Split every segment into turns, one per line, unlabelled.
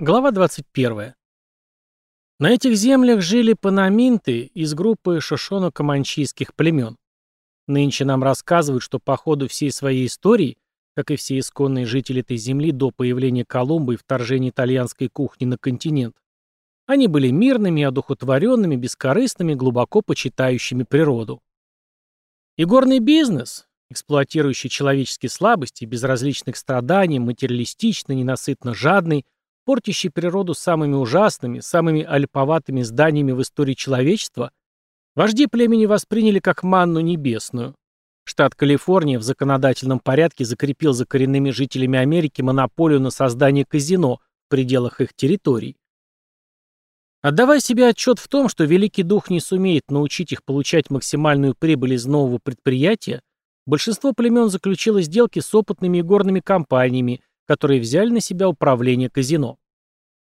Глава 21. На этих землях жили панаминты из группы шошоно-команчийских племен. Нынче нам рассказывают, что по ходу всей своей истории, как и все исконные жители этой земли до появления Колумба и вторжения итальянской кухни на континент, они были мирными, одухотворенными, бескорыстными, глубоко почитающими природу. И горный бизнес, эксплуатирующий человеческие слабости, безразличных страданий, материалистичный, ненасытно жадный – портящий природу самыми ужасными, самыми альповатыми зданиями в истории человечества, вожди племени восприняли как манну небесную. Штат Калифорния в законодательном порядке закрепил за коренными жителями Америки монополию на создание казино в пределах их территорий. Отдавая себе отчет в том, что Великий Дух не сумеет научить их получать максимальную прибыль из нового предприятия, большинство племен заключило сделки с опытными игорными компаниями, которые взяли на себя управление казино.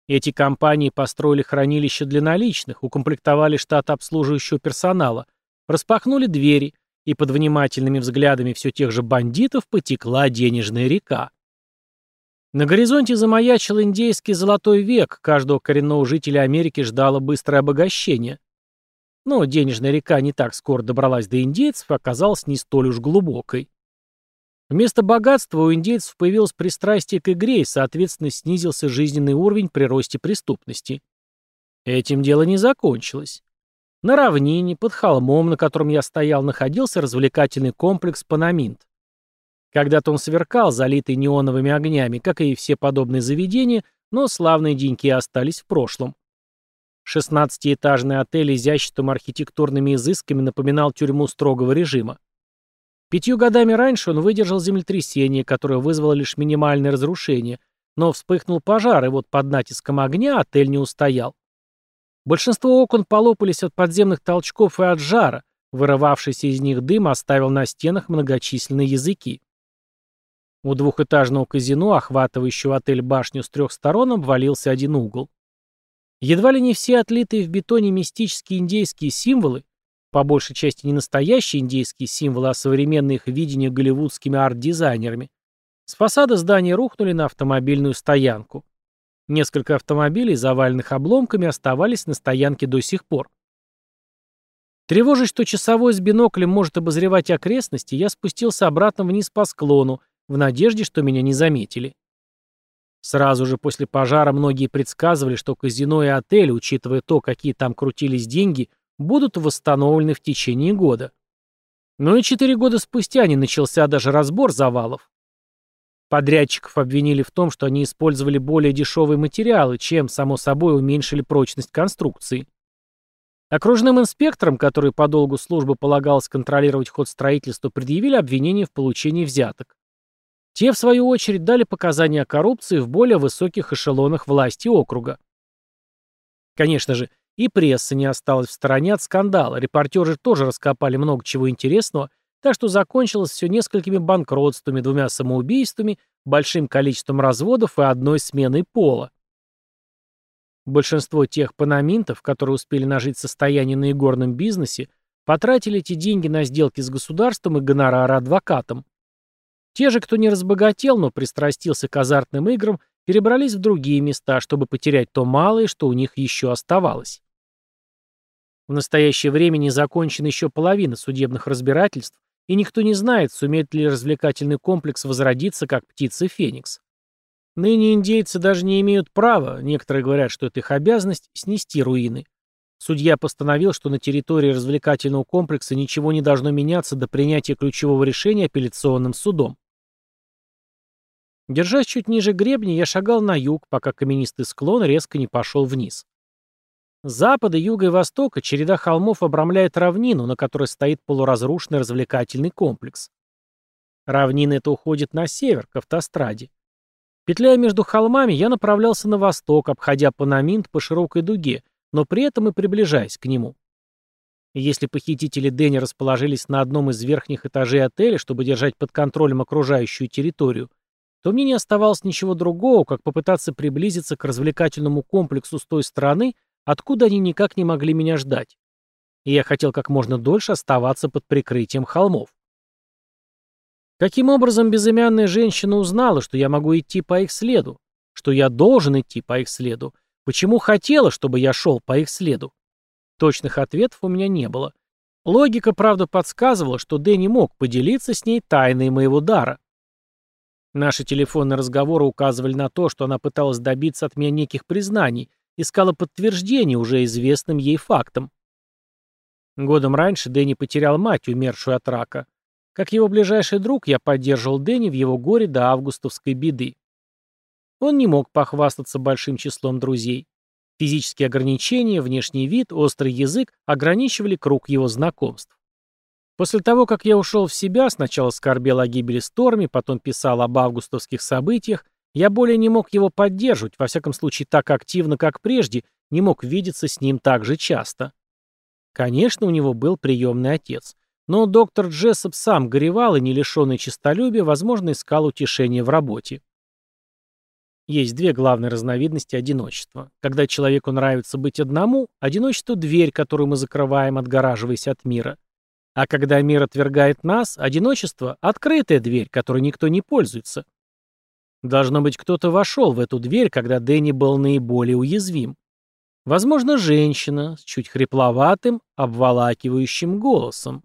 Эти компании построили хранилище для наличных, укомплектовали штат обслуживающего персонала, распахнули двери, и под внимательными взглядами все тех же бандитов потекла денежная река. На горизонте замаячил индейский золотой век, каждого коренного жителя Америки ждало быстрое обогащение. Но денежная река не так скоро добралась до индейцев и оказалась не столь уж глубокой. Вместо богатства у индейцев появилось пристрастие к игре и, соответственно, снизился жизненный уровень при росте преступности. Этим дело не закончилось. На равнине, под холмом, на котором я стоял, находился развлекательный комплекс «Панаминт». Когда-то он сверкал, залитый неоновыми огнями, как и все подобные заведения, но славные деньки остались в прошлом. Шестнадцатиэтажный отель изяществом архитектурными изысками напоминал тюрьму строгого режима. Пятью годами раньше он выдержал землетрясение, которое вызвало лишь минимальное разрушение, но вспыхнул пожар, и вот под натиском огня отель не устоял. Большинство окон полопались от подземных толчков и от жара, вырывавшийся из них дым оставил на стенах многочисленные языки. У двухэтажного казино, охватывающего отель башню с трех сторон, обвалился один угол. Едва ли не все отлитые в бетоне мистические индейские символы, по большей части не настоящие индейские символы, а современные их видения голливудскими арт-дизайнерами, с фасада здания рухнули на автомобильную стоянку. Несколько автомобилей, заваленных обломками, оставались на стоянке до сих пор. Тревожась, что часовой с биноклем может обозревать окрестности, я спустился обратно вниз по склону, в надежде, что меня не заметили. Сразу же после пожара многие предсказывали, что казино и отель, учитывая то, какие там крутились деньги, будут восстановлены в течение года. Но и четыре года спустя не начался даже разбор завалов. Подрядчиков обвинили в том, что они использовали более дешевые материалы, чем, само собой, уменьшили прочность конструкции. Окружным инспекторам, которые по долгу службы полагалось контролировать ход строительства, предъявили обвинение в получении взяток. Те, в свою очередь, дали показания о коррупции в более высоких эшелонах власти округа. Конечно же, и пресса не осталась в стороне от скандала. Репортеры тоже раскопали много чего интересного, так что закончилось все несколькими банкротствами, двумя самоубийствами, большим количеством разводов и одной сменой пола. Большинство тех панаминтов, которые успели нажить состояние на игорном бизнесе, потратили эти деньги на сделки с государством и гонорары адвокатам. Те же, кто не разбогател, но пристрастился к азартным играм, перебрались в другие места, чтобы потерять то малое, что у них еще оставалось. В настоящее время не закончена еще половина судебных разбирательств, и никто не знает, сумеет ли развлекательный комплекс возродиться, как птица Феникс. Ныне индейцы даже не имеют права, некоторые говорят, что это их обязанность, снести руины. Судья постановил, что на территории развлекательного комплекса ничего не должно меняться до принятия ключевого решения апелляционным судом. Держась чуть ниже гребня, я шагал на юг, пока каменистый склон резко не пошел вниз. С запада, юга и востока череда холмов обрамляет равнину, на которой стоит полуразрушенный развлекательный комплекс. Равнина эта уходит на север, к автостраде. Петляя между холмами, я направлялся на восток, обходя Панаминт по широкой дуге, но при этом и приближаясь к нему. если похитители Дэнни расположились на одном из верхних этажей отеля, чтобы держать под контролем окружающую территорию, то мне не оставалось ничего другого, как попытаться приблизиться к развлекательному комплексу с той стороны, откуда они никак не могли меня ждать. И я хотел как можно дольше оставаться под прикрытием холмов. Каким образом безымянная женщина узнала, что я могу идти по их следу? что я должен идти по их следу, почему хотела, чтобы я шел по их следу. Точных ответов у меня не было. Логика, правда, подсказывала, что Дэнни мог поделиться с ней тайной моего дара. Наши телефонные разговоры указывали на то, что она пыталась добиться от меня неких признаний, искала подтверждение уже известным ей фактам. Годом раньше Дэнни потерял мать, умершую от рака. Как его ближайший друг, я поддерживал Дэнни в его горе до августовской беды. Он не мог похвастаться большим числом друзей. Физические ограничения, внешний вид, острый язык ограничивали круг его знакомств. После того, как я ушел в себя, сначала скорбел о гибели Сторми, потом писал об августовских событиях, я более не мог его поддерживать, во всяком случае так активно, как прежде, не мог видеться с ним так же часто. Конечно, у него был приемный отец, но доктор Джессоп сам горевал и, не лишенный честолюбия, возможно, искал утешение в работе. Есть две главные разновидности одиночества. Когда человеку нравится быть одному, одиночество – дверь, которую мы закрываем, отгораживаясь от мира. А когда мир отвергает нас, одиночество – открытая дверь, которой никто не пользуется. Должно быть, кто-то вошел в эту дверь, когда Дэнни был наиболее уязвим. Возможно, женщина с чуть хрипловатым, обволакивающим голосом.